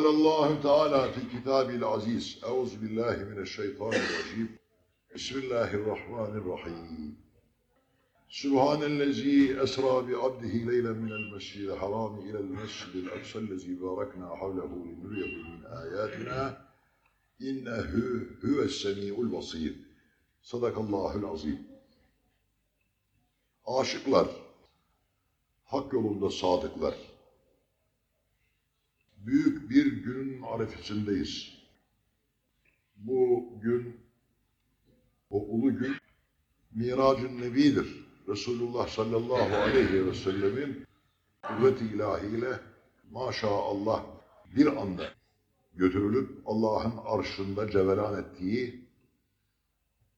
قال الله تعالى في كتابه العزيز أعوذ بالله من الشيطان الرجيم بسم الله الرحمن الرحيم سبحان الذي أسرى بعبده ليلا من المسجد الحرام إلى المسجد الأقصى الذي باركنا حوله لنريه من آياتنا إنه هو السميع البصير صدق الله العظيم Aşıklar, hak yolunda sadıklar, büyük bir günün arifesindeyiz. Bu gün, o ulu gün, Miracın Nebi'dir. Resulullah sallallahu aleyhi ve sellemin kuvvet-i ilahiyle maşallah bir anda götürülüp Allah'ın arşında cevelan ettiği,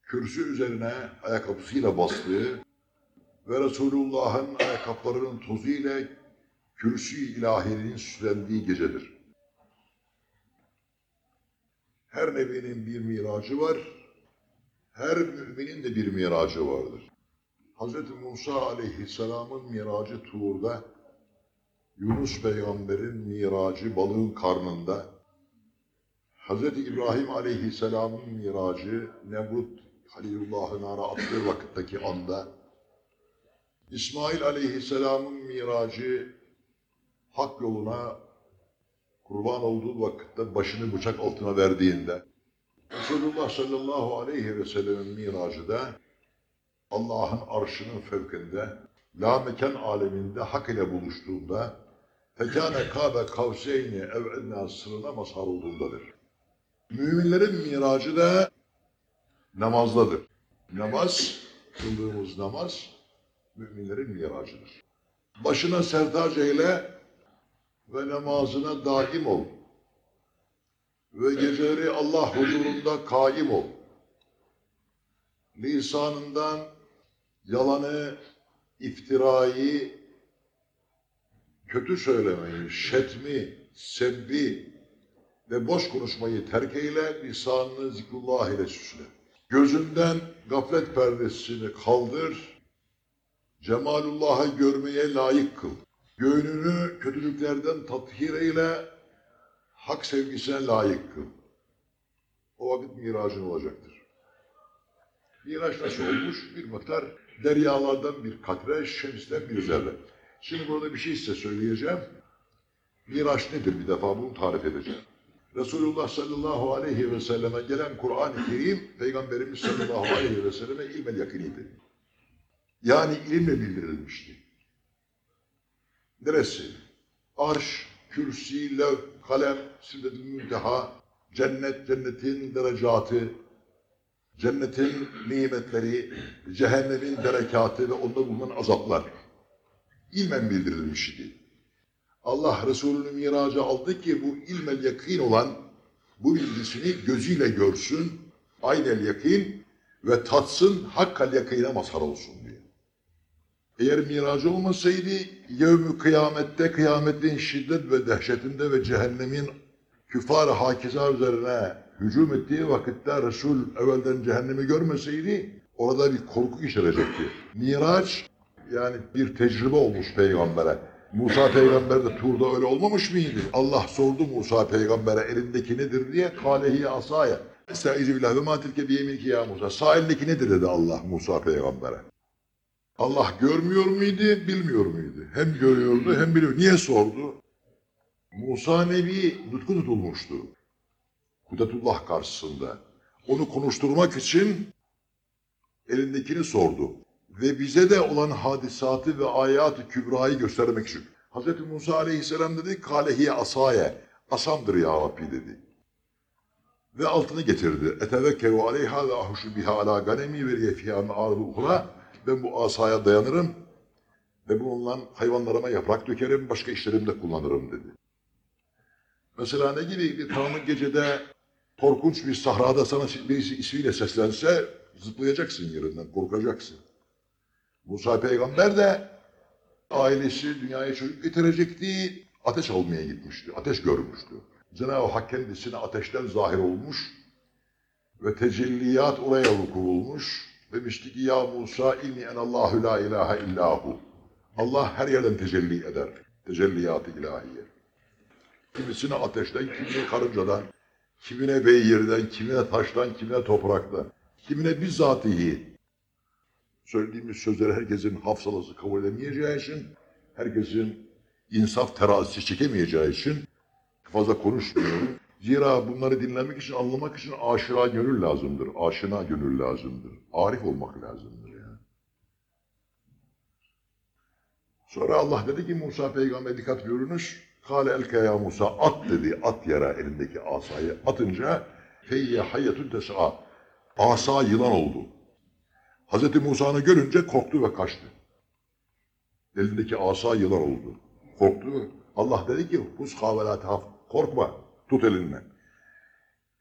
kürsü üzerine ayakkabısıyla bastığı ve Resulullah'ın ayakkabılarının tozu ile kürsü ilahinin süslendiği gecedir. Her nebinin bir miracı var, her müminin de bir miracı vardır. Hz. Musa aleyhisselamın miracı Tuğur'da, Yunus peygamberin miracı balığın karnında, Hz. İbrahim aleyhisselamın miracı Nemrut Halilullah'ın ara attığı vakitteki anda, İsmail aleyhisselamın miracı hak yoluna kurban olduğu vakitte başını bıçak altına verdiğinde, Resulullah sallallahu aleyhi ve sellemin miracı da Allah'ın arşının fevkinde, la mekan aleminde hak ile buluştuğunda, fekâne kâbe kavseyni ev ennâ sırrına mazhar olduğundadır. Müminlerin miracı da namazdadır. Namaz, kıldığımız namaz, müminlerin miracıdır. Başına sertac eyle ve namazına daim ol. Ve geceleri Allah huzurunda kaim ol. Lisanından yalanı, iftirayı, kötü söylemeyi, şetmi, sebbi ve boş konuşmayı terk eyle, lisanını zikrullah ile süsle. Gözünden gaflet perdesini kaldır, Cemalullah'ı görmeye layık kıl. Gönlünü kötülüklerden tathir eyle, hak sevgisine layık kıl. O vakit miracın olacaktır. Miraç nasıl olmuş? Bir miktar deryalardan bir katre, şemsten bir zerre. Şimdi burada bir şey size söyleyeceğim. Miraç nedir bir defa bunu tarif edeceğim. Resulullah sallallahu aleyhi ve selleme gelen Kur'an-ı Kerim, Peygamberimiz sallallahu aleyhi ve selleme ilmel yakiniydi. Yani ilimle bildirilmişti. Neresi? Arş, kürsi, lev, kalem, siddet-i münteha, cennet, cennetin derecatı, cennetin nimetleri, cehennemin derekatı ve onda bulunan azaplar. İlmen bildirilmişti. Allah Resulü'nü miraca aldı ki bu ilmel yakin olan bu bilgisini gözüyle görsün, aynel yakin ve tatsın hakkal yakine mazhar olsun diye. Eğer miracı olmasaydı yevmü kıyamette kıyametin şiddet ve dehşetinde ve cehennemin küfar hakizar üzerine hücum ettiği vakitte Resul evvelden cehennemi görmeseydi orada bir korku işarecekti. Miraç yani bir tecrübe olmuş peygambere. Musa peygamber de Tur'da öyle olmamış mıydı? Allah sordu Musa peygambere elindeki nedir diye. Kalehi asaya. Estaizu billah ve ma tilke biyeminki ya Musa. Sağ elindeki nedir dedi Allah Musa peygambere. Allah görmüyor muydu, bilmiyor muydu? Hem görüyordu hem biliyor. Niye sordu? Musa Nebi nutku tutulmuştu. Kudretullah karşısında. Onu konuşturmak için elindekini sordu. Ve bize de olan hadisatı ve ayat-ı kübrayı göstermek için. Hz. Musa aleyhisselam dedi, kalehiye asaye, asamdır ya Rabbi dedi. Ve altını getirdi. Etevekkeru aleyha ve ahuşu biha ala ganemi ve riyefiyâ me'arı uhra. Ben bu asaya dayanırım ve bununla hayvanlarıma yaprak dökerim, başka işlerimde kullanırım dedi. Mesela ne gibi bir karanlık gecede korkunç bir sahrada sana birisi ismiyle seslense zıplayacaksın yerinden, korkacaksın. Musa peygamber de ailesi dünyaya çocuk getirecekti, ateş almaya gitmişti, ateş görmüştü. Cenab-ı Hak kendisine ateşten zahir olmuş ve tecelliyat oraya vuku bulmuş. Demişti ki ya Musa inni enallahu la ilahe illahu. Allah her yerden tecelli eder. Tecelliyat-ı ilahiye. Kimisine ateşten, kimine karıncadan, kimine beygirden, kimine taştan, kimine topraktan, kimine bizzatihi. Söylediğimiz sözleri herkesin hafsalası kabul edemeyeceği için, herkesin insaf terazisi çekemeyeceği için fazla konuşmuyorum. Zira bunları dinlemek için, anlamak için aşina gönül lazımdır. Aşina gönül lazımdır. Arif olmak lazımdır yani. Sonra Allah dedi ki Musa peygamber dikkat buyurunuz. Kale elke ya Musa at dedi. At yere elindeki asayı atınca feyye hayyetun tes'a. Asa yılan oldu. Hazreti Musa'nı görünce korktu ve kaçtı. Elindeki asa yılan oldu. Korktu. Allah dedi ki hus havelat haf. Korkma. Tut elinden.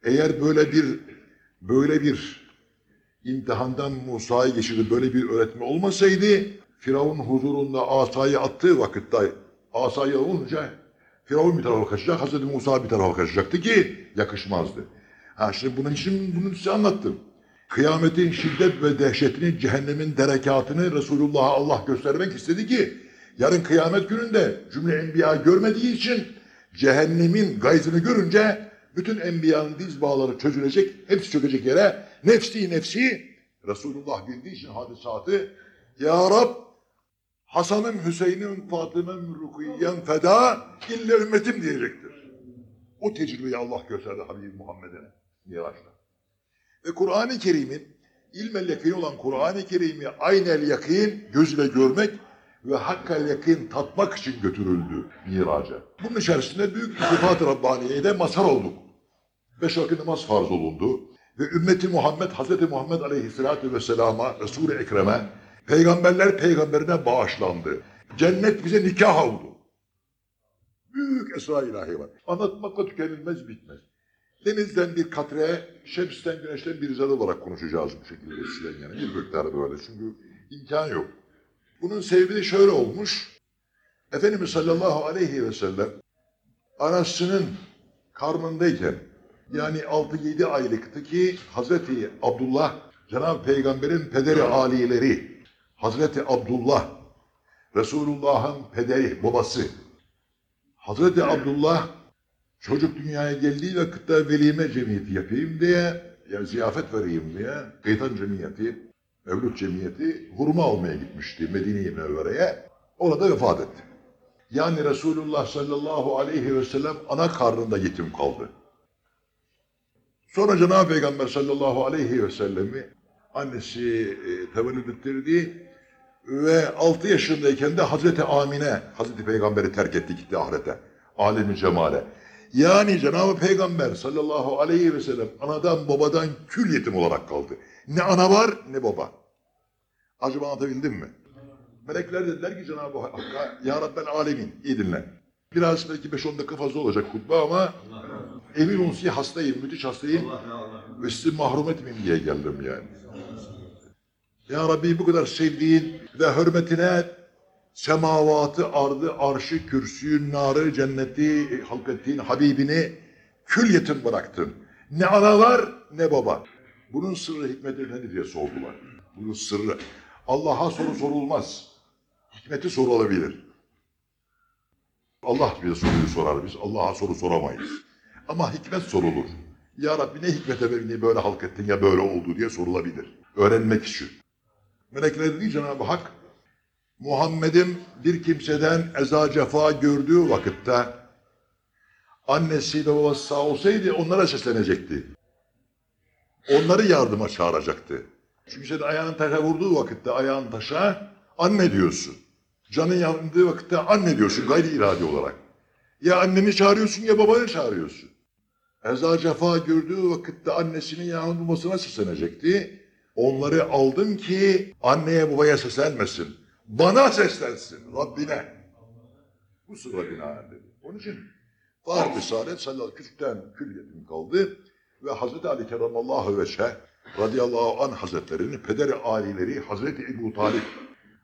Eğer böyle bir böyle bir imtihandan Musa'yı geçirdi böyle bir öğretme olmasaydı Firavun huzurunda asayı attığı vakitte asayı olunca Firavun bir tarafa kaçacak, Hazreti Musa bir tarafa kaçacaktı ki yakışmazdı. Ha şimdi bunun için bunu size anlattım. Kıyametin şiddet ve dehşetini, cehennemin derekatını Resulullah'a Allah göstermek istedi ki yarın kıyamet gününde cümle enbiya görmediği için cehennemin gayzını görünce bütün enbiyanın diz bağları çözülecek, hepsi çökecek yere nefsi nefsi Resulullah bildiği için hadisatı Ya Rab Hasan'ım, Hüseyin'im, Fatıma'm, Rukiye'm feda illa ümmetim diyecektir. O tecrübeyi Allah gösterdi Habib Muhammed'e Miraç'ta. Ve Kur'an-ı Kerim'in ilmel yakin olan Kur'an-ı Kerim'i aynel yakin gözüyle görmek ve hakkal yakin tatmak için götürüldü miraca. Bunun içerisinde büyük bir sıfat-ı Rabbaniye'de mazhar olduk. Beş vakit namaz farz olundu. Ve ümmeti Muhammed, Hazreti Muhammed Aleyhisselatü Vesselam'a, Resul-i Ekrem'e, peygamberler peygamberine bağışlandı. Cennet bize nikah oldu. Büyük esra ilahi var. Anlatmakla tükenilmez bitmez. Denizden bir katre, şemsten güneşten bir zerre olarak konuşacağız bu şekilde sizden yani. Bir miktar böyle çünkü imkan yok. Bunun sebebi de şöyle olmuş. Efendimiz sallallahu aleyhi ve sellem anasının karnındayken yani 6-7 aylıktı ki Hazreti Abdullah Cenab-ı Peygamber'in pederi alileri Hazreti Abdullah Resulullah'ın pederi babası Hazreti Abdullah çocuk dünyaya geldiği vakitte velime cemiyeti yapayım diye yani ziyafet vereyim diye kıytan cemiyeti Mevlüt cemiyeti hurma almaya gitmişti Medine-i Münevvere'ye. Orada vefat etti. Yani Resulullah sallallahu aleyhi ve sellem ana karnında yetim kaldı. Sonra Cenab-ı Peygamber sallallahu aleyhi ve sellemi annesi e, tevellüd ettirdi ve 6 yaşındayken de Hazreti Amine, Hazreti Peygamber'i terk etti gitti ahirete. Alemi cemale. Yani Cenab-ı Peygamber sallallahu aleyhi ve sellem anadan babadan kül yetim olarak kaldı. Ne ana var ne baba. Acaba anlatabildim mi? Melekler dediler ki Cenab-ı Hakk'a Ya Rabbel Alemin iyi dinle. Biraz belki 5-10 dakika fazla olacak hutbe ama emin olun ki hastayım, müthiş hastayım ve sizi mahrum etmeyeyim diye geldim yani. Ya Rabbi bu kadar sevdiğin ve hürmetine semavatı, ardı, arşı, kürsüyü, narı, cenneti halk ettiğin Habibini kül yetim bıraktın. Ne ana var ne baba. Bunun sırrı hikmeti nedir diye sordular. Bunun sırrı. Allah'a soru sorulmaz. Hikmeti sorulabilir. Allah bize soruyu sorar biz. Allah'a soru soramayız. Ama hikmet sorulur. Ya Rabbi ne hikmete beni böyle halk ettin ya böyle oldu diye sorulabilir. Öğrenmek için. Melekler dedi Cenab-ı Hak Muhammed'in bir kimseden eza cefa gördüğü vakitte annesi ve babası sağ olsaydı onlara seslenecekti. Onları yardıma çağıracaktı. Çünkü senin ayağın taşa vurduğu vakitte ayağın taşa anne diyorsun. Canın yandığı vakitte anne diyorsun gayri iradi olarak. Ya anneni çağırıyorsun ya babanı çağırıyorsun. Eza cefa gördüğü vakitte annesinin yahut babasına seslenecekti. Onları aldım ki anneye babaya seslenmesin. Bana seslensin Rabbine. Bu sırra binaen dedi. Onun için Fahri Saadet sallallahu küçükten kül yetim kaldı ve Hazreti Ali Kerramallahu Veçhe radıyallahu an hazretlerinin pederi alileri Hazreti Ebu Talip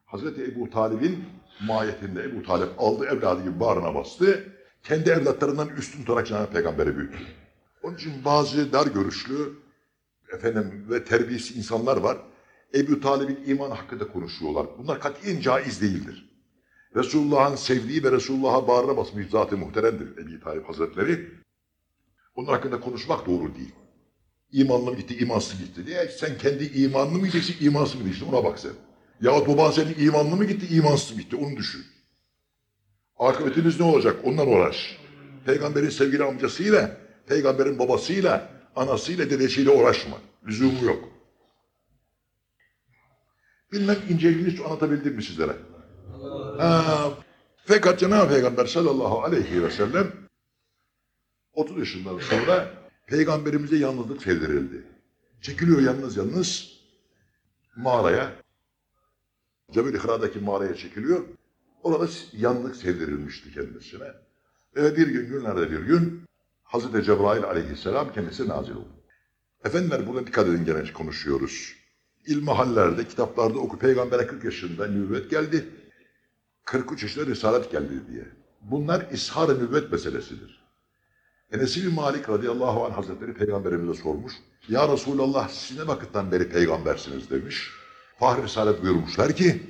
Hazreti Ebu Talip'in mahiyetinde Ebu Talip aldı evladı gibi bağrına bastı. Kendi evlatlarından üstün tutarak Cenab-ı Peygamber'e büyüttü. Onun için bazı dar görüşlü efendim ve terbiyesi insanlar var. Ebu Talib'in iman hakkında konuşuyorlar. Bunlar katiyen caiz değildir. Resulullah'ın sevdiği ve Resulullah'a bağrına basmış zat-ı muhteremdir Ebi Talip Hazretleri. Onun hakkında konuşmak doğru değil. İmanlı mı gitti, imansız gitti diye. Sen kendi imanlı mı gideceksin, imansız mı gideceksin ona bak sen. Yahut baban senin imanlı mı gitti, imansız mı gitti onu düşün. Akıbetiniz ne olacak ondan uğraş. Peygamberin sevgili amcasıyla, peygamberin babasıyla, anasıyla, dedesiyle uğraşma. Lüzumu yok. Bilmem inceliğini anlatabildim mi sizlere? Ha, fakat Cenab-ı Peygamber sallallahu aleyhi ve sellem 30 yaşından sonra peygamberimize yalnızlık sevdirildi. Çekiliyor yalnız yalnız mağaraya. Cebel-i mağaraya çekiliyor. Orada yalnızlık sevdirilmişti kendisine. Ve bir gün günlerde bir gün Hazreti Cebrail aleyhisselam kendisine nazil oldu. Efendiler burada dikkat edin gene konuşuyoruz. İlmihallerde, kitaplarda oku Peygamber'e 40 yaşında nübüvvet geldi. 43 yaşında risalet geldi diye. Bunlar ishar-ı nübüvvet meselesidir. Enes bin Malik radıyallahu anh hazretleri peygamberimize sormuş. Ya Resulallah siz ne vakitten beri peygambersiniz demiş. Fahri Risalet buyurmuşlar ki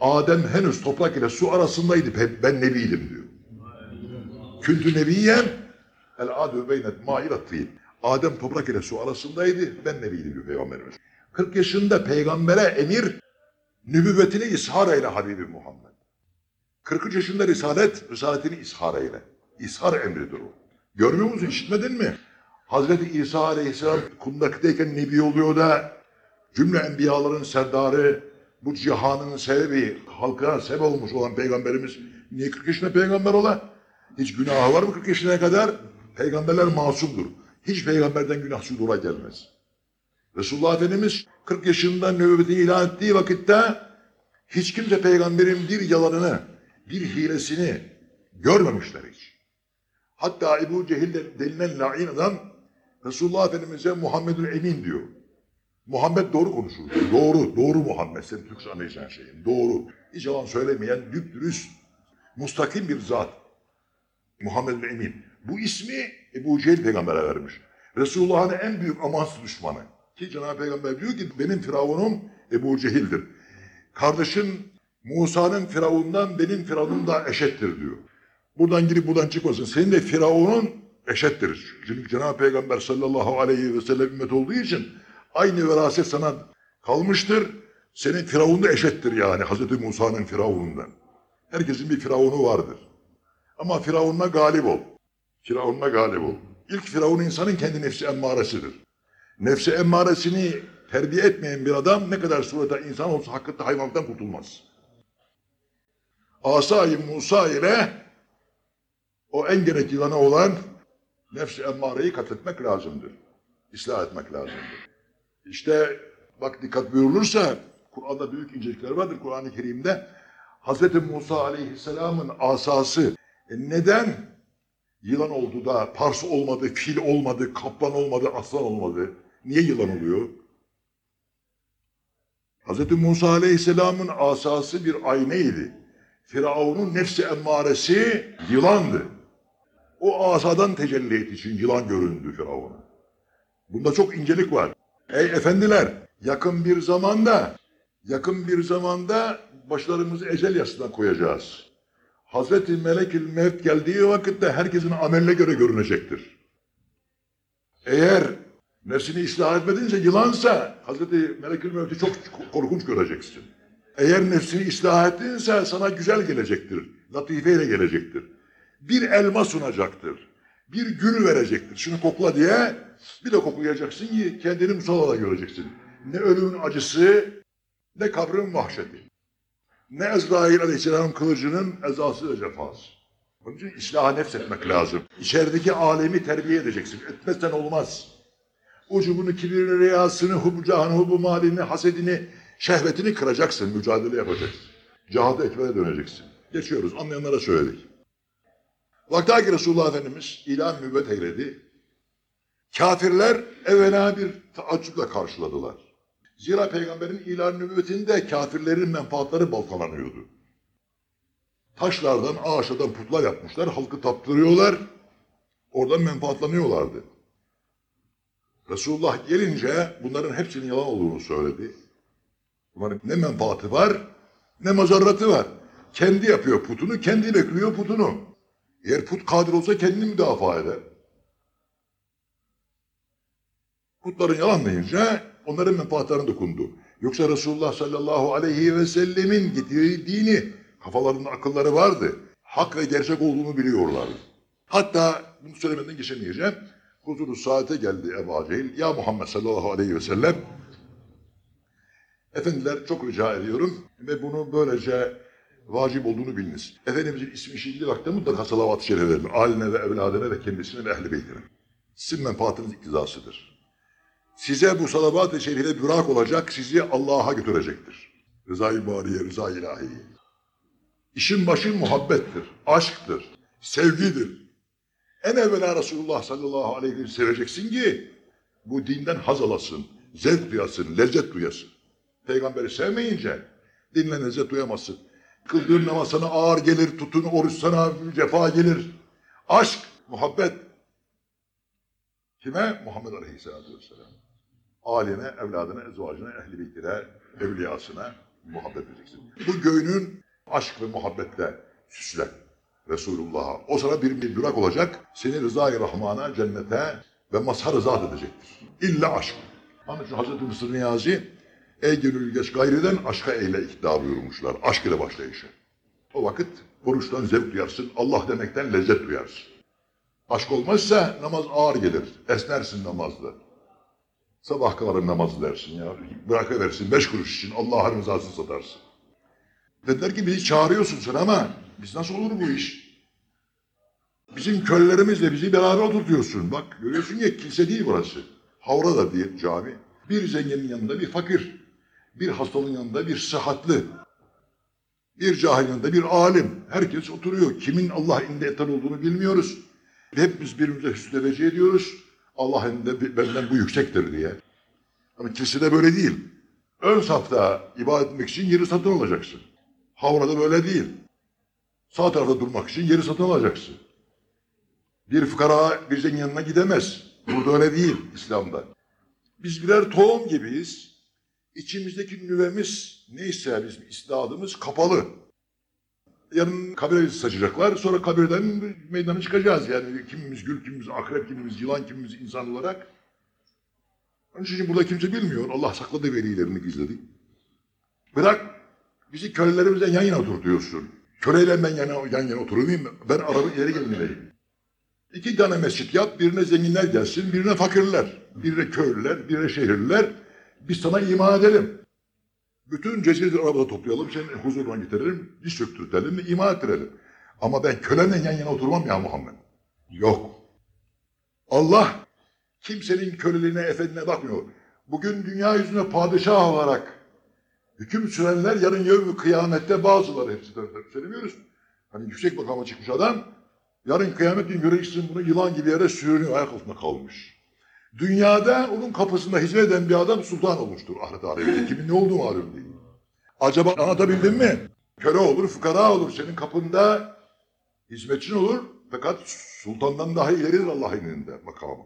Adem henüz toprak ile su arasındaydı ben nebiydim diyor. Küntü nebiyen el adu beynet mairat Adem toprak ile su arasındaydı ben nebiydim diyor peygamberimiz. 40 yaşında peygambere emir nübüvvetini ishar eyle Habibi Muhammed. 43 yaşında risalet, risaletini ishar eyle. İshar emridir o. Görmüyor musun, işitmedin mi? Hazreti İsa aleyhisselam kundaktayken nebi oluyor da cümle enbiyaların serdarı, bu cihanın sebebi, halkına sebep olmuş olan peygamberimiz niye 40 yaşında peygamber ola? Hiç günahı var mı 40 yaşına kadar? Peygamberler masumdur. Hiç peygamberden günah sudura gelmez. Resulullah Efendimiz 40 yaşında nöbeti ilan ettiği vakitte hiç kimse peygamberin bir yalanını, bir hilesini görmemişler hiç. Hatta Ebu Cehil de- denilen lain adam Resulullah Efendimiz'e Muhammedül Emin diyor. Muhammed doğru konuşur. Doğru, doğru Muhammed. Senin Türkçe anlayacağın şeyin. Doğru. Hiç yalan söylemeyen, düpdürüst, mustakim bir zat. Muhammedül Emin. Bu ismi Ebu Cehil peygambere vermiş. Resulullah'ın en büyük amansız düşmanı. Ki Cenab-ı Peygamber diyor ki benim firavunum Ebu Cehil'dir. Kardeşin Musa'nın firavundan benim firavunum da eşittir diyor. Buradan girip buradan çıkmasın. Senin de firavunun eşittir. Çünkü Cenab-ı Peygamber sallallahu aleyhi ve sellem ümmet olduğu için aynı veraset sana kalmıştır. Senin firavun da eşittir yani Hazreti Musa'nın firavunundan. Herkesin bir firavunu vardır. Ama firavununa galip ol. Firavununa galip ol. İlk firavun insanın kendi nefsi emmaresidir. Nefsi emmaresini terbiye etmeyen bir adam ne kadar surete insan olsa hakikaten hayvanlıktan kurtulmaz. Asay-ı Musa ile o en gerek yılanı olan nefsi emmareyi katletmek lazımdır. İslah etmek lazımdır. İşte bak dikkat buyurulursa Kur'an'da büyük incelikler vardır Kur'an-ı Kerim'de. Hz. Musa aleyhisselamın asası e neden yılan oldu da pars olmadı, fil olmadı, kaplan olmadı, aslan olmadı? Niye yılan oluyor? Hz. Musa aleyhisselamın asası bir ayneydi. Firavun'un nefsi emmaresi yılandı. O asadan tecelli için yılan göründü Firavun'a. Bunda çok incelik var. Ey efendiler, yakın bir zamanda, yakın bir zamanda başlarımızı ecel yasına koyacağız. Hazreti Melekül Mevt geldiği vakitte herkesin ameline göre görünecektir. Eğer nefsini ıslah etmedinse yılansa Hazreti Melekül Mevt'i çok korkunç göreceksin. Eğer nefsini ıslah ettinse sana güzel gelecektir. Latifeyle gelecektir. Bir elma sunacaktır. Bir gül verecektir. Şunu kokla diye bir de koklayacaksın ki kendini musalada göreceksin. Ne ölümün acısı ne kabrin vahşeti. Ne Ezrail Aleyhisselam kılıcının ezası ve cefası. Onun için islaha nefs etmek lazım. İçerideki alemi terbiye edeceksin. Etmezsen olmaz. Ucubunu, kibirini, riyasını, hubu cahanı, hubu malini, hasedini, şehvetini kıracaksın. Mücadele yapacaksın. Cihad-ı ekbere döneceksin. Geçiyoruz. Anlayanlara söyledik. Vakti ki Resulullah Efendimiz ilan mübbet eyledi. Kafirler evvela bir taaccüple karşıladılar. Zira peygamberin ilan nübüvvetinde kafirlerin menfaatleri baltalanıyordu. Taşlardan, ağaçlardan putlar yapmışlar, halkı taptırıyorlar, oradan menfaatlanıyorlardı. Resulullah gelince bunların hepsinin yalan olduğunu söyledi. Bunların ne menfaati var, ne mazarratı var. Kendi yapıyor putunu, kendi bekliyor putunu. Eğer put kadir olsa kendini müdafaa eder. Putların yalanlayınca onların menfaatlerine dokundu. Yoksa Resulullah sallallahu aleyhi ve sellemin getirdiği dini kafalarında akılları vardı. Hak ve gerçek olduğunu biliyorlardı. Hatta bunu söylemeden geçemeyeceğim. Huzuru saate geldi Ebu Cehil. Ya Muhammed sallallahu aleyhi ve sellem Efendiler çok rica ediyorum ve bunu böylece vacip olduğunu biliniz. Efendimizin ismi şiddetli vakti mutlaka salavat-ı şerif verin. Aline ve evladına ve kendisine ve ehl-i beytine. Sizin menfaatiniz iktidasıdır. Size bu salavat-ı şerife bürak olacak, sizi Allah'a götürecektir. Rıza-i bariye, rıza-i ilahi. İşin başı muhabbettir, aşktır, sevgidir. En evvela Resulullah sallallahu aleyhi ve sellem seveceksin ki bu dinden haz alasın, zevk duyasın, lezzet duyasın. Peygamberi sevmeyince dinle lezzet duyamazsın. Kıldığın namaz sana ağır gelir, tutun oruç sana cefa gelir. Aşk, muhabbet. Kime? Muhammed Aleyhisselatü Vesselam. Aline, evladına, ezvacına, ehli beytine, evliyasına muhabbet edeceksin. Bu göğünün aşk ve muhabbetle süsle Resulullah'a. O sana bir, bir durak olacak. Seni rıza-i Rahman'a, cennete ve mazhar rızat edecektir. İlla aşk. Onun için Hazreti Mısır Niyazi Ey gönül geç gayriden aşka eyle ikna buyurmuşlar. Aşk ile başlayışı. O vakit oruçtan zevk duyarsın. Allah demekten lezzet duyarsın. Aşk olmazsa namaz ağır gelir. Esnersin namazda. Sabah kadar namaz dersin ya. Bırakıversin beş kuruş için Allah'ın rızasını satarsın. Dediler ki bizi çağırıyorsun sen ama biz nasıl olur bu iş? Bizim kölelerimizle bizi beraber oturtuyorsun. Bak görüyorsun ya kilise değil burası. Havra da değil cami. Bir zenginin yanında bir fakir. Bir hastalığın yanında bir sıhhatli. Bir cahil yanında bir alim. Herkes oturuyor. Kimin Allah etan olduğunu bilmiyoruz. Hepimiz birbirimize hüsnü deveci ediyoruz. Allah inde benden bu yüksektir diye. Ama kilisede böyle değil. Ön safta ibadet etmek için yeri satın alacaksın. Havrada böyle değil. Sağ tarafta durmak için yeri satın alacaksın. Bir fukara bir zengin yanına gidemez. Burada öyle değil İslam'da. Biz birer tohum gibiyiz. İçimizdeki nüvemiz neyse bizim istidadımız kapalı. Yarın kabire saçacaklar. Sonra kabirden meydana çıkacağız. Yani kimimiz gül, kimimiz akrep, kimimiz yılan, kimimiz insan olarak. Onun için burada kimse bilmiyor. Allah sakladı velilerini gizledi. Bırak bizi kölelerimizle yan yana oturtuyorsun. Köleyle ben yana, yan yana oturayım. Ben arabı ileri gelmeliyim. İki tane mescit yap, birine zenginler gelsin, birine fakirler, birine köylüler, birine şehirliler. Biz sana iman edelim. Bütün ceziri arabada toplayalım, seni huzuruna getirelim, diş söktürtelim, iman ettirelim. Ama ben kölenle yan yana oturmam ya Muhammed. Yok. Allah kimsenin köleliğine, efendine bakmıyor. Bugün dünya yüzüne padişah olarak hüküm sürenler yarın yevmi kıyamette bazıları hepsi de söylemiyoruz. Hani yüksek makama çıkmış adam, Yarın kıyamet günü göreceksin bunu yılan gibi yere sürünüyor, ayak altında kalmış. Dünyada onun kapısında hizmet eden bir adam sultan olmuştur ahiret aleminde. Kimin ne olduğu malum değil. Acaba anlatabildim mi? Köle olur, fukara olur. Senin kapında hizmetçin olur. Fakat sultandan daha ileridir Allah'ın elinde makamı.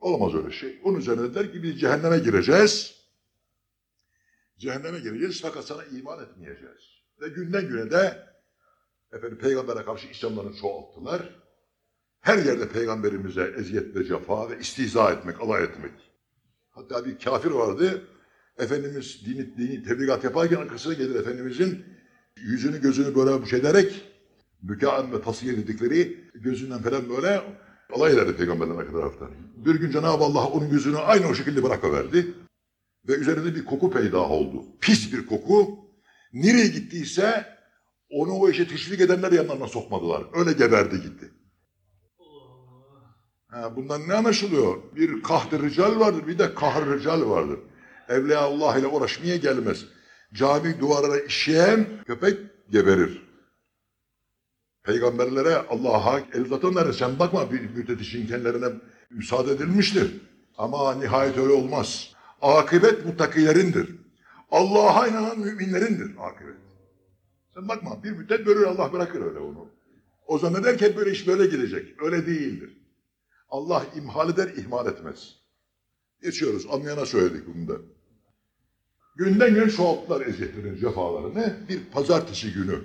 Olamaz öyle şey. Onun üzerine der ki biz cehenneme gireceğiz. Cehenneme gireceğiz fakat sana iman etmeyeceğiz. Ve günden güne de efendim peygambere karşı isyanlarını çoğalttılar. Her yerde peygamberimize eziyet ve cefa ve istihza etmek, alay etmek. Hatta bir kafir vardı. Efendimiz dini, dini tebligat yaparken arkasına gelir Efendimizin yüzünü gözünü böyle bu ederek mükaen ve tasfiye dedikleri gözünden falan böyle alay ederdi peygamberlerin arka taraftan. Bir gün Cenab-ı Allah onun yüzünü aynı o şekilde bırakıverdi. Ve üzerinde bir koku peyda oldu. Pis bir koku. Nereye gittiyse onu o işe teşvik edenler yanlarına sokmadılar. Öyle geberdi gitti. Bundan ne anlaşılıyor? Bir kahr rical vardır, bir de kahr rical vardır. Evliyaullah ile uğraşmaya gelmez. Cami duvarına işeyen köpek geberir. Peygamberlere Allah'a el uzatanlara sen bakma bir müddet için kendilerine müsaade edilmiştir. Ama nihayet öyle olmaz. Akıbet mutakilerindir. Allah'a inanan müminlerindir akıbet. Sen bakma bir müddet böyle Allah bırakır öyle onu. O zaman derken böyle iş böyle gidecek. Öyle değildir. Allah imhal eder, ihmal etmez. Geçiyoruz. Anlayana söyledik bunu da. Günden gün çoğalttılar eziyetlerini, cefalarını. Bir pazartesi günü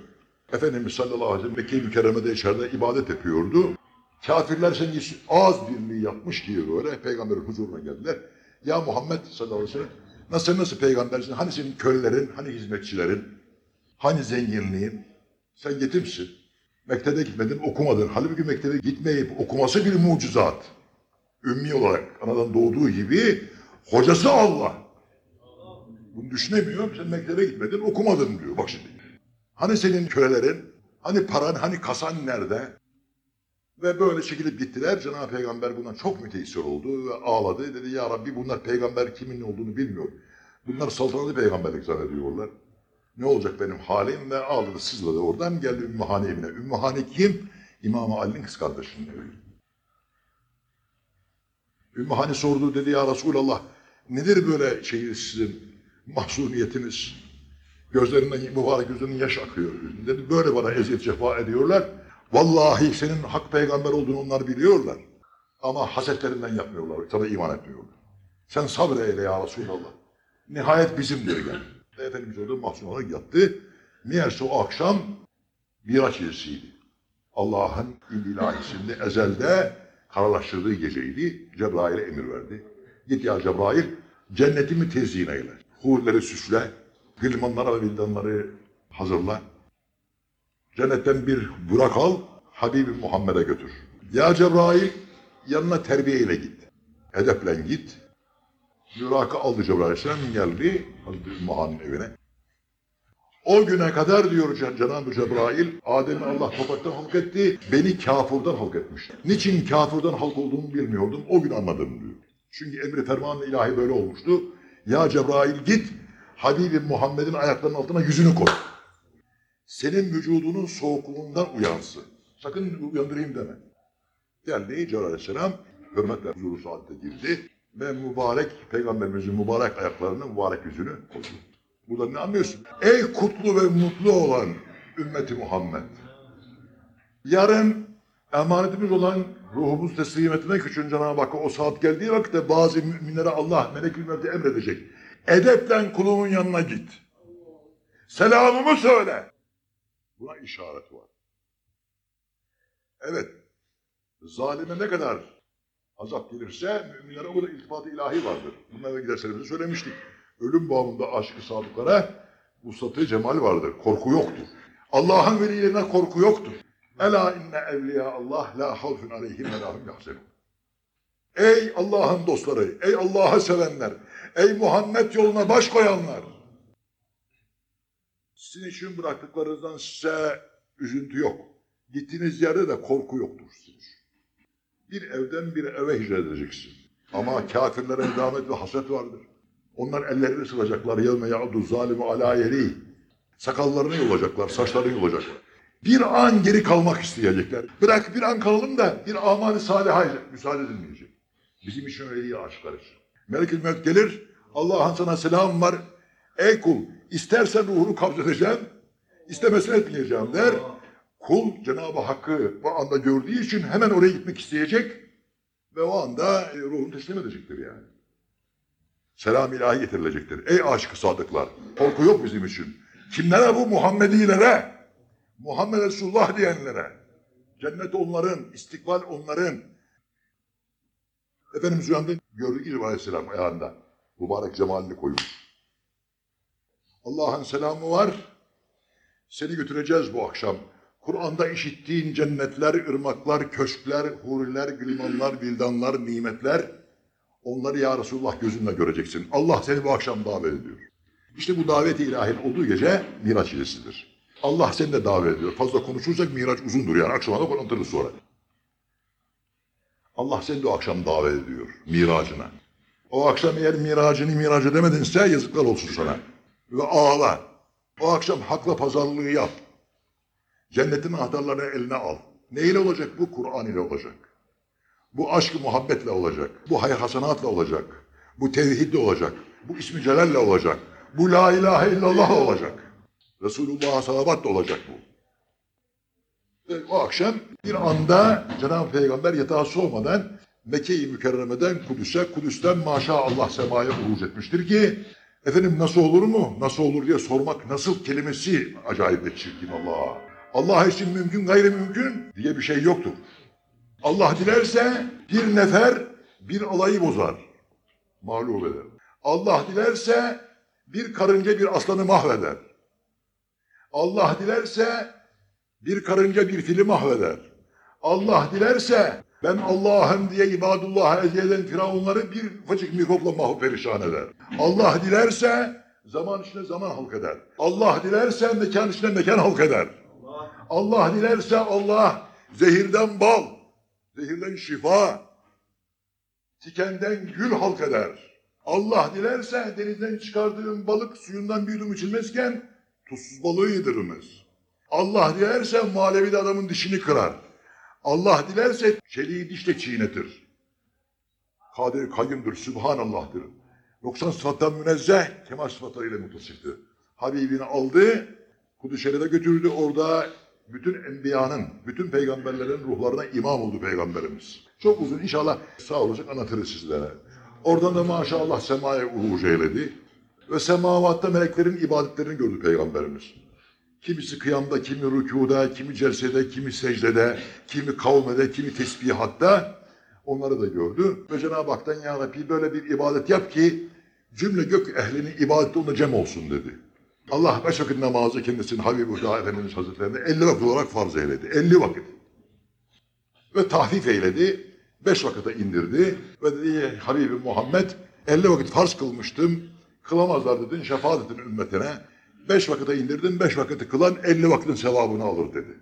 Efendimiz sallallahu aleyhi ve sellem Mekke-i Mükerreme'de içeride ibadet yapıyordu. Kafirler sen ağız birliği yapmış gibi böyle peygamberin huzuruna geldiler. Ya Muhammed sallallahu aleyhi ve sellem nasıl nasıl peygambersin? Hani senin kölelerin, hani hizmetçilerin, hani zenginliğin? Sen yetimsin. Mektebe gitmedin, okumadın. Halbuki mektebe gitmeyip okuması bir mucizat. Ümmi olarak anadan doğduğu gibi hocası Allah. Bunu düşünemiyor. Sen mektebe gitmedin, okumadın diyor. Bak şimdi. Hani senin kölelerin, hani paran, hani kasan nerede? Ve böyle çekilip gittiler. Cenab-ı Peygamber bundan çok müteessir oldu ve ağladı. Dedi ya Rabbi bunlar peygamber kimin olduğunu bilmiyor. Bunlar saltanatı peygamberlik zannediyorlar. Ne olacak benim halim ve ağladı sızladı oradan geldi Ümmühane evine. Ümmühane kim? İmam Ali'nin kız kardeşinin evi. Ümmühane sordu dedi ya Resulallah nedir böyle şeyiniz sizin mahzuniyetiniz? Gözlerinden mübarek gözünün yaş akıyor. Dedi böyle bana eziyet cefa ediyorlar. Vallahi senin hak peygamber olduğunu onlar biliyorlar. Ama hasetlerinden yapmıyorlar. Sana iman etmiyorlar. Sen sabreyle ya Resulallah. Nihayet bizimdir gel. Ve Efendimiz orada mahzun olarak yattı. Meğerse o akşam Miraç gecesiydi. Allah'ın ilahisinde ezelde kararlaştırdığı geceydi. Cebrail'e emir verdi. Git ya Cebrail cennetimi tezyin eyle. Hurileri süsle. Gılmanlara ve vildanları hazırla. Cennetten bir burak al, Habibi Muhammed'e götür. Ya Cebrail yanına terbiyeyle git. Edeple git. Burak'ı aldı Cebrail Aleyhisselam geldi Hazreti Ümmühan'ın evine. O güne kadar diyor Cen- Cenab-ı Cebrail, Adem'i Allah topraktan halk etti, beni kafurdan halk etmiş. Niçin kafurdan halk olduğunu bilmiyordum, o gün anladım diyor. Çünkü emri ferman ilahi böyle olmuştu. Ya Cebrail git, Habibi Muhammed'in ayaklarının altına yüzünü koy. Senin vücudunun soğukluğundan uyansın. Sakın uyandırayım deme. Geldi Cebrail Aleyhisselam, hürmetle huzuru saatte girdi ve mübarek, peygamberimizin mübarek ayaklarının mübarek yüzünü koydu. Burada ne anlıyorsun? Ey kutlu ve mutlu olan ümmeti Muhammed. Yarın emanetimiz olan ruhumuz teslim etmek için Cenab-ı Hakk'a o saat geldiği vakitte bazı müminlere Allah melekül mevti emredecek. Edeple kulumun yanına git. Selamımı söyle. Buna işaret var. Evet. Zalime ne kadar azap gelirse müminlere o kadar iltifat-ı ilahi vardır. Bunlara giderselerimize söylemiştik. Ölüm bağımında aşkı sadıklara vuslatı cemal vardır. Korku yoktur. Allah'ın velilerine korku yoktur. Ela inne evliya Allah la havfun aleyhim ve lahum yahzenun. Ey Allah'ın dostları, ey Allah'ı sevenler, ey Muhammed yoluna baş koyanlar. Sizin için bıraktıklarınızdan size üzüntü yok. Gittiğiniz yerde de korku yoktur sizin için. Bir evden bir eve hicret edeceksin. Ama kafirlere edamet ve haset vardır. Onlar ellerini sıvacaklar. Yevme ya'du zalimu ala yeri. Sakallarını yolacaklar, saçlarını yolacaklar. Bir an geri kalmak isteyecekler. Bırak bir an kalalım da bir amanı saliha müsaade edilmeyecek. Bizim için öyle iyi aşklar için. Melekül Mevt gelir. Allah'ın sana selam var. Ey kul istersen ruhunu kabz edeceğim. İstemezsen etmeyeceğim der. Kul Cenab-ı Hakk'ı bu anda gördüğü için hemen oraya gitmek isteyecek. Ve o anda e, ruhunu teslim edecektir yani. Selam ilahi getirilecektir. Ey aşkı sadıklar. Korku yok bizim için. Kimlere bu? Muhammedilere. Muhammed Resulullah diyenlere. Cennet onların, istikbal onların. Efendimiz uyandı, gördü İbrahim Aleyhisselam ayağında. Mübarek cemalini koymuş. Allah'ın selamı var. Seni götüreceğiz bu akşam. Kur'an'da işittiğin cennetler, ırmaklar, köşkler, huriler, gülmanlar, bildanlar, nimetler. Onları ya Resulullah gözünle göreceksin. Allah seni bu akşam davet ediyor. İşte bu davet-i ilahin olduğu gece Miraç gecesidir. Allah seni de davet ediyor. Fazla konuşursak Miraç uzundur yani. Akşama da anlatırız sonra. Allah seni de o akşam davet ediyor miracına. O akşam eğer miracını mirac edemedinse yazıklar olsun sana. Ve ağla. O akşam hakla pazarlığı yap. Cennetin anahtarlarını eline al. Ne ile olacak bu? Kur'an ile olacak. Bu aşk muhabbetle olacak. Bu hayır hasanatla olacak. Bu tevhidle olacak. Bu ismi celalle olacak. Bu la ilahe illallah olacak. Resulullah'a salavat da olacak bu. Ve o akşam bir anda Cenab-ı Peygamber yatağa soğumadan Mekke-i Mükerreme'den Kudüs'e, Kudüs'ten maşallah semaya uruç etmiştir ki Efendim nasıl olur mu? Nasıl olur diye sormak nasıl kelimesi acayip de çirkin Allah. Allah için mümkün gayri mümkün diye bir şey yoktur. Allah dilerse bir nefer bir alayı bozar. Mağlup eder. Allah dilerse bir karınca bir aslanı mahveder. Allah dilerse bir karınca bir fili mahveder. Allah dilerse ben Allah'ım diye ibadullah'a eziyet eden firavunları bir ufacık mikropla mahv perişan eder. Allah dilerse zaman içinde zaman halk eder. Allah dilerse mekan içinde mekan halk eder. Allah dilerse Allah zehirden bal, zehirden şifa, tikenden gül halk eder. Allah dilerse denizden çıkardığın balık suyundan bir yudum içilmezken tuzsuz balığı yedirmez. Allah dilerse muhallebi de adamın dişini kırar. Allah dilerse çeliği dişle çiğnetir. Kadir kayyumdur, Sübhanallah'tır. 90 sıfattan münezzeh, kemal sıfatlarıyla mutasıftır. Habibini aldı, Kudüs Şerif'e götürdü. Orada bütün enbiyanın, bütün peygamberlerin ruhlarına imam oldu peygamberimiz. Çok uzun inşallah sağ olacak anlatırız sizlere. Oradan da maşallah semaya urucu eyledi. Ve semavatta meleklerin ibadetlerini gördü peygamberimiz. Kimisi kıyamda, kimi rükuda, kimi celsede, kimi secdede, kimi kavmede, kimi tesbihatta onları da gördü. Ve Cenab-ı Hak'tan ya Rabbi böyle bir ibadet yap ki cümle gök ehlinin ibadeti onda cem olsun dedi. Allah beş vakit namazı kendisinin Habibullah Efendimiz Hazretlerine 50 vakit olarak farz eyledi. 50 vakit. Ve tahfif eyledi. Beş vakite indirdi. Ve dedi Habibim Muhammed 50 vakit farz kılmıştım. Kılamazlar dedin şefaat edin ümmetine. Beş vakite indirdim. Beş vakiti kılan 50 vakitin sevabını alır dedi.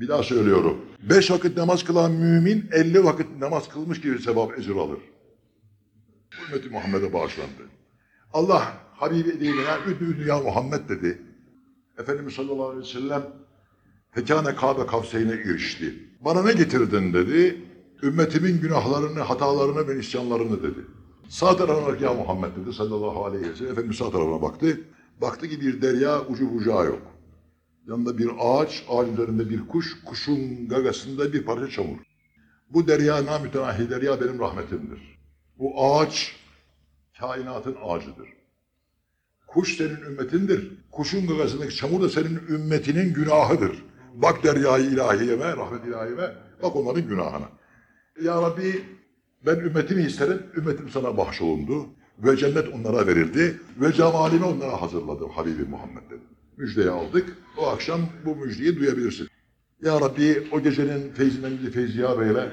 Bir daha söylüyorum. Beş vakit namaz kılan mümin 50 vakit namaz kılmış gibi sevap ecir alır. Ümmeti Muhammed'e bağışlandı. Allah Habibi değil ya üdü ya Muhammed dedi. Efendimiz sallallahu aleyhi ve sellem Fekâne Kabe kavseyne erişti. Bana ne getirdin dedi. Ümmetimin günahlarını, hatalarını ve isyanlarını dedi. Sağ tarafına ya Muhammed dedi sallallahu aleyhi ve sellem. Efendimiz sağ tarafına baktı. Baktı ki bir derya ucu bucağı yok. Yanında bir ağaç, ağacın üzerinde bir kuş, kuşun gagasında bir parça çamur. Bu derya namütenahi derya benim rahmetimdir. Bu ağaç kainatın ağacıdır. Kuş senin ümmetindir. Kuşun gagasındaki çamur da senin ümmetinin günahıdır. Bak deryayı ilahiyeme, rahmet ilahiyeme, bak onların günahına. Ya Rabbi ben ümmetimi isterim, ümmetim sana bahşolundu. Ve cennet onlara verildi. Ve cemalimi onlara hazırladım Habibi Muhammed dedim. Müjdeyi aldık. O akşam bu müjdeyi duyabilirsin. Ya Rabbi o gecenin feyzinden bizi feyziyar eyle.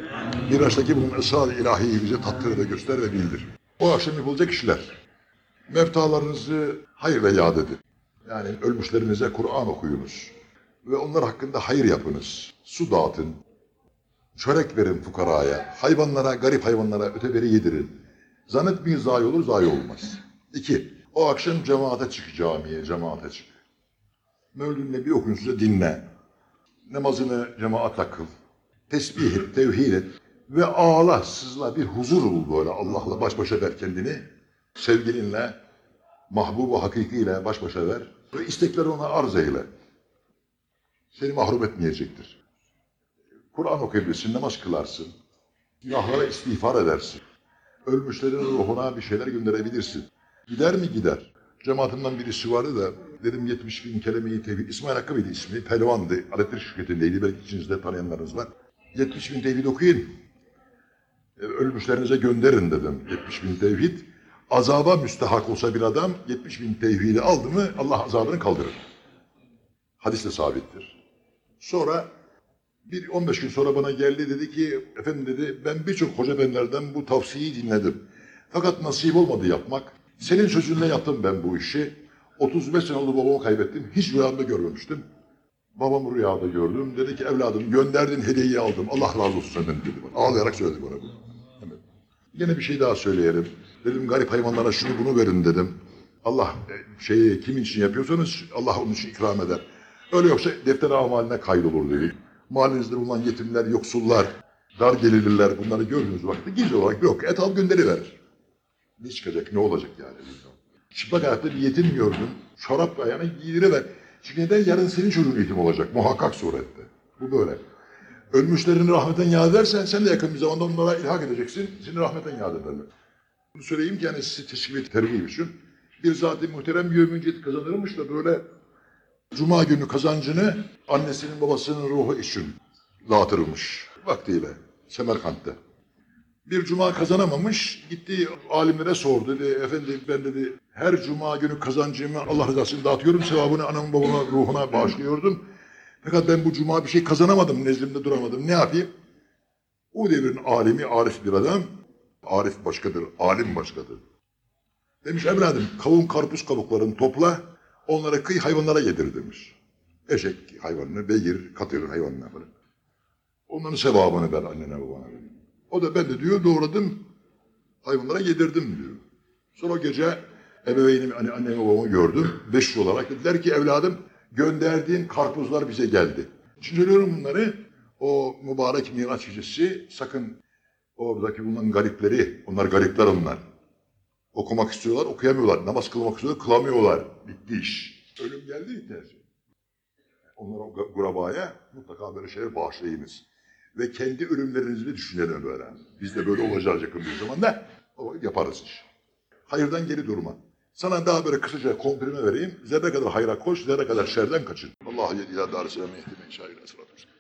Miraç'taki bunun esrar ilahiyi bize tattır ve göster ve bildir. O akşam yapılacak işler. Mevtalarınızı hayırla yad edin. Yani ölmüşlerinize Kur'an okuyunuz. Ve onlar hakkında hayır yapınız. Su dağıtın. Çörek verin fukaraya. Hayvanlara, garip hayvanlara öteberi yedirin. Zannetmeyin zayi olur, zayi olmaz. İki, o akşam cemaate çık camiye, cemaate çık. Mevlüdünle bir okuyun size dinle. Namazını cemaatle kıl. Tesbih et, tevhid et. Ve ağla, sızla bir huzur bul böyle Allah'la baş başa ver kendini. Sevgilinle, mahbubu hakikiyle baş başa ver. Ve istekleri ona arz eyle. Seni mahrum etmeyecektir. Kur'an okuyabilirsin, namaz kılarsın. Günahlara istiğfar edersin. Ölmüşlerin ruhuna bir şeyler gönderebilirsin. Gider mi gider. Cemaatimden birisi vardı da dedim 70 bin kelime-i tevhid. İsmail Hakkı'ydı ismi. Pelvandı. Alettir şirketindeydi. Belki içinizde tanıyanlarınız var. 70 bin tevhid okuyun. E, Ölmüşlerinize gönderin dedim 70 bin tevhid. Azaba müstehak olsa bir adam 70 bin tevhidi aldı mı Allah azabını kaldırır. Hadiste sabittir. Sonra bir 15 gün sonra bana geldi dedi ki efendim dedi ben birçok hoca benlerden bu tavsiyeyi dinledim. Fakat nasip olmadı yapmak. Senin sözünle yaptım ben bu işi. 35 sene oldu babamı kaybettim. Hiç rüyamda görmemiştim. Babamı rüyada gördüm. Dedi ki evladım gönderdin hediyeyi aldım. Allah razı olsun senden dedi. Ağlayarak söyledi bana bunu. Evet. Yine bir şey daha söyleyelim. Dedim garip hayvanlara şunu bunu verin dedim. Allah e, şeyi kimin için yapıyorsanız Allah onun için ikram eder. Öyle yoksa defter amaline kaydolur dedi. Mahallenizde bulunan yetimler, yoksullar, dar gelirliler bunları gördüğünüz vakti gizli olarak yok. Et al gönderiver. Ne çıkacak, ne olacak yani. Çıplak ayakta bir yetim gördüm. Çorap ayağına giydiriver. Çünkü neden yarın senin çocuğun yetim olacak muhakkak surette. Bu böyle. Ölmüşlerini rahmetten yad edersen sen de yakın bir zamanda onlara ilhak edeceksin. Seni rahmetten yad ederler. Bunu söyleyeyim ki yani sizi teşvik et, tergib için. Bir zat-ı muhterem bir müncit kazanırmış da böyle Cuma günü kazancını annesinin babasının ruhu için dağıtırmış vaktiyle Semerkant'ta. Bir cuma kazanamamış, gitti alimlere sordu. Dedi, efendi ben dedi her cuma günü kazancımı Allah rızası için dağıtıyorum, sevabını anamın babama ruhuna bağışlıyordum. Fakat ben bu cuma bir şey kazanamadım, nezdimde duramadım. Ne yapayım? O devrin alimi, arif bir adam. Arif başkadır, alim başkadır. Demiş evladım kavun karpuz kabuklarını topla, onlara kıy hayvanlara yedir demiş. Eşek hayvanını, beygir, katır hayvanına falan. Onların sevabını ver annene babana. O da ben de diyor doğradım, hayvanlara yedirdim diyor. Sonra gece ebeveynimi, hani annemi babamı gördüm. Beş olarak dediler ki evladım gönderdiğin karpuzlar bize geldi. Söylüyorum bunları. O mübarek Miraç gecesi sakın oradaki bulunan garipleri, onlar garipler onlar. Okumak istiyorlar, okuyamıyorlar. Namaz kılmak istiyorlar, kılamıyorlar. Bitti iş. Ölüm geldi biter. Onlara o gurabaya mutlaka böyle şeyler bağışlayınız. Ve kendi ölümlerinizi düşünelim böyle. Biz de böyle olacağız yakın bir zamanda. Yaparız iş. Hayırdan geri durma. Sana daha böyle kısaca komprime vereyim. Zerre kadar hayra koş, zerre kadar şerden kaçın. Allah ila dar selam ehdimen şairine sıratı